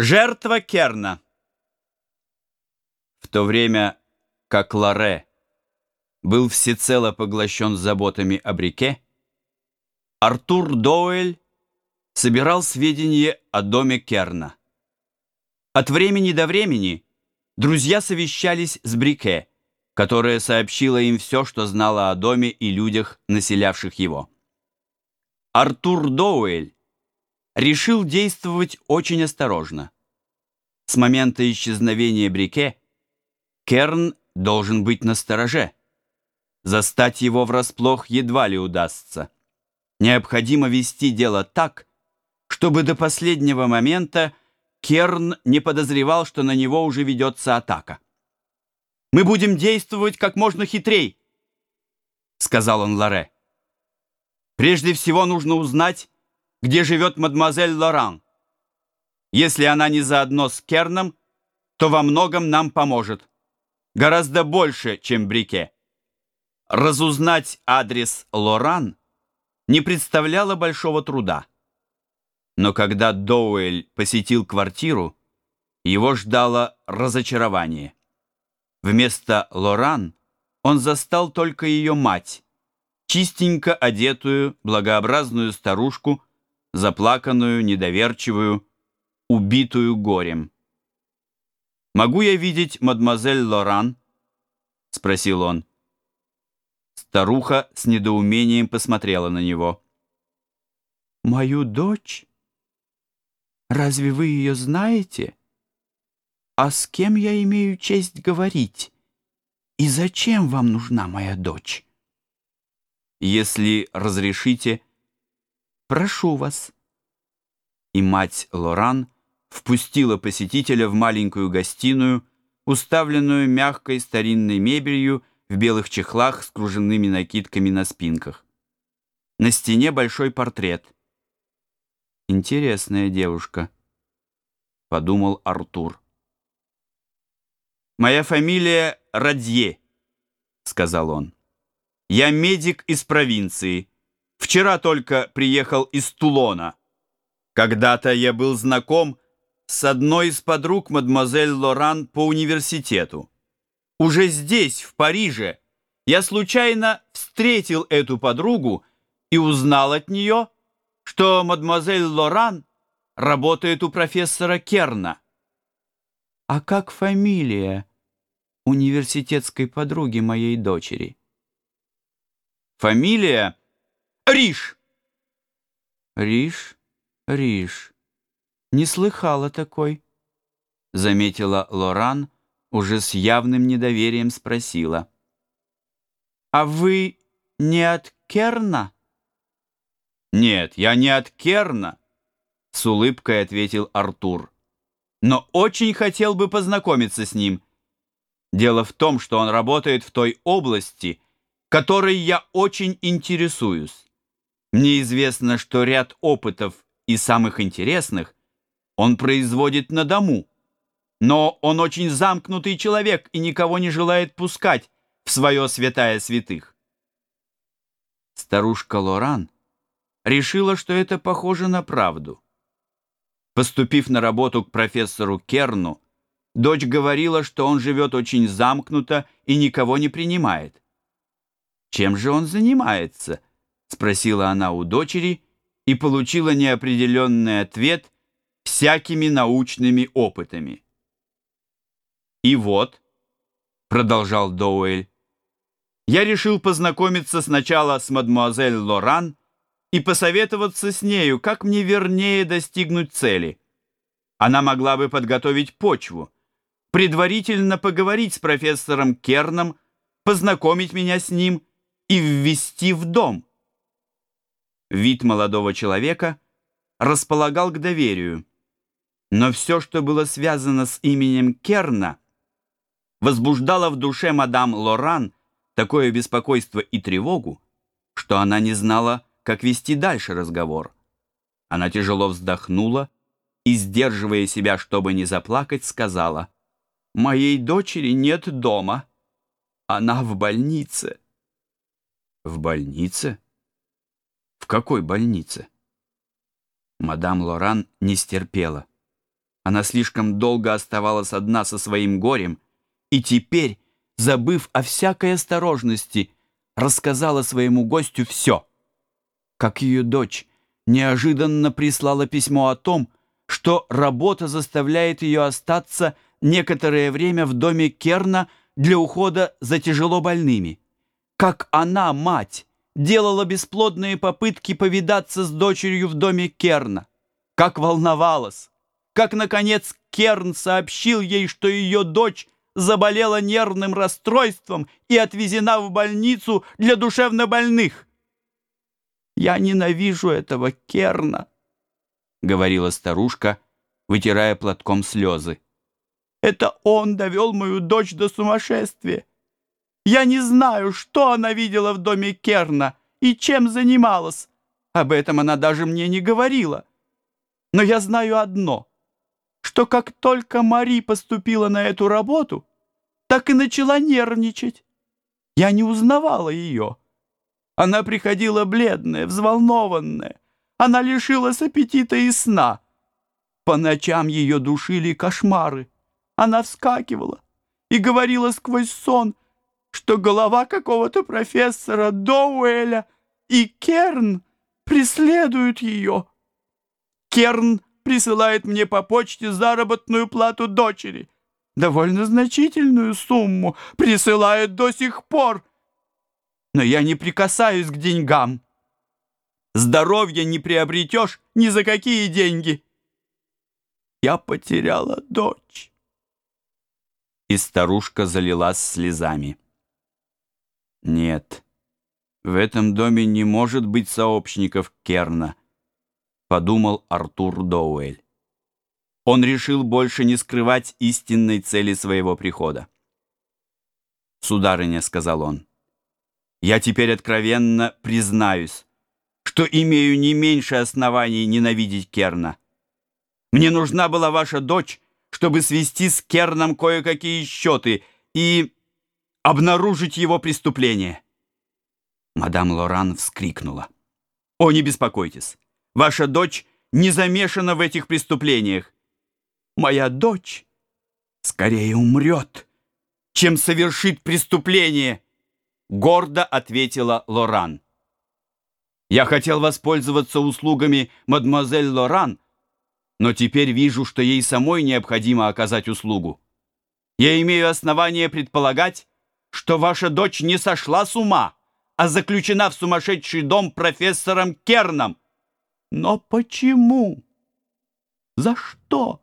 Жертва Керна. В то время как Ларе был всецело поглощен заботами о Брике, Артур Доуэль собирал сведения о доме Керна. От времени до времени друзья совещались с Брике, которая сообщила им все, что знала о доме и людях, населявших его. Артур Доуэль решил действовать очень осторожно. С момента исчезновения Брике Керн должен быть на стороже. Застать его врасплох едва ли удастся. Необходимо вести дело так, чтобы до последнего момента Керн не подозревал, что на него уже ведется атака. «Мы будем действовать как можно хитрей», — сказал он Лоре. «Прежде всего нужно узнать, где живет мадемуазель Лоран. Если она не заодно с Керном, то во многом нам поможет. Гораздо больше, чем Брике. Разузнать адрес Лоран не представляло большого труда. Но когда Доуэль посетил квартиру, его ждало разочарование. Вместо Лоран он застал только ее мать, чистенько одетую, благообразную старушку, заплаканную, недоверчивую, убитую горем. «Могу я видеть мадемуазель Лоран?» — спросил он. Старуха с недоумением посмотрела на него. «Мою дочь? Разве вы ее знаете? А с кем я имею честь говорить? И зачем вам нужна моя дочь?» «Если разрешите...» Прошу вас». И мать Лоран впустила посетителя в маленькую гостиную, уставленную мягкой старинной мебелью в белых чехлах с кружевными накидками на спинках. На стене большой портрет. «Интересная девушка», — подумал Артур. «Моя фамилия Радье», — сказал он. «Я медик из провинции». Вчера только приехал из Тулона. Когда-то я был знаком с одной из подруг мадемуазель Лоран по университету. Уже здесь, в Париже, я случайно встретил эту подругу и узнал от нее, что мадемуазель Лоран работает у профессора Керна. А как фамилия университетской подруги моей дочери? Фамилия Риш!» «Риш, Риш, не слыхала такой», — заметила Лоран, уже с явным недоверием спросила. «А вы не от Керна?» «Нет, я не от Керна», — с улыбкой ответил Артур. «Но очень хотел бы познакомиться с ним. Дело в том, что он работает в той области, которой я очень интересуюсь. Мне известно, что ряд опытов и самых интересных он производит на дому. Но он очень замкнутый человек и никого не желает пускать в свое святая святых. Старушка Лоран решила, что это похоже на правду. Поступив на работу к профессору Керну, дочь говорила, что он живет очень замкнуто и никого не принимает. Чем же он занимается? Спросила она у дочери и получила неопределенный ответ всякими научными опытами. «И вот», — продолжал Доуэль, «я решил познакомиться сначала с мадмуазель Лоран и посоветоваться с нею, как мне вернее достигнуть цели. Она могла бы подготовить почву, предварительно поговорить с профессором Керном, познакомить меня с ним и ввести в дом». Вид молодого человека располагал к доверию, но все, что было связано с именем Керна, возбуждало в душе мадам Лоран такое беспокойство и тревогу, что она не знала, как вести дальше разговор. Она тяжело вздохнула и, сдерживая себя, чтобы не заплакать, сказала, «Моей дочери нет дома. Она в больнице». «В больнице?» Какой больнице? Мадам Лоран не стерпела. Она слишком долго оставалась одна со своим горем, и теперь, забыв о всякой осторожности, рассказала своему гостю все. Как ее дочь неожиданно прислала письмо о том, что работа заставляет ее остаться некоторое время в доме Керна для ухода за тяжело больными. Как она, мать, делала бесплодные попытки повидаться с дочерью в доме Керна. Как волновалась. Как, наконец, Керн сообщил ей, что ее дочь заболела нервным расстройством и отвезена в больницу для душевнобольных. «Я ненавижу этого Керна», — говорила старушка, вытирая платком слезы. «Это он довел мою дочь до сумасшествия. Я не знаю, что она видела в доме Керна и чем занималась. Об этом она даже мне не говорила. Но я знаю одно, что как только Мари поступила на эту работу, так и начала нервничать. Я не узнавала ее. Она приходила бледная, взволнованная. Она лишилась аппетита и сна. По ночам ее душили кошмары. Она вскакивала и говорила сквозь сон, что голова какого-то профессора Доуэля и Керн преследуют ее. Керн присылает мне по почте заработную плату дочери. Довольно значительную сумму присылает до сих пор. Но я не прикасаюсь к деньгам. Здоровья не приобретешь ни за какие деньги. Я потеряла дочь. И старушка залилась слезами. Нет, в этом доме не может быть сообщников Керна, подумал Артур Доуэль. Он решил больше не скрывать истинной цели своего прихода. «Сударыня», — сказал он, — «я теперь откровенно признаюсь, что имею не меньше оснований ненавидеть Керна. Мне нужна была ваша дочь, чтобы свести с Керном кое-какие счеты и обнаружить его преступление». Мадам Лоран вскрикнула. «О, не беспокойтесь! Ваша дочь не замешана в этих преступлениях моя дочь скорее умрет, чем совершит преступление, гордо ответила Лоран. Я хотел воспользоваться услугами мадемуазель Лоран, но теперь вижу, что ей самой необходимо оказать услугу. Я имею основание предполагать, что ваша дочь не сошла с ума, а заключена в сумасшедший дом профессором Керном. Но почему? За что?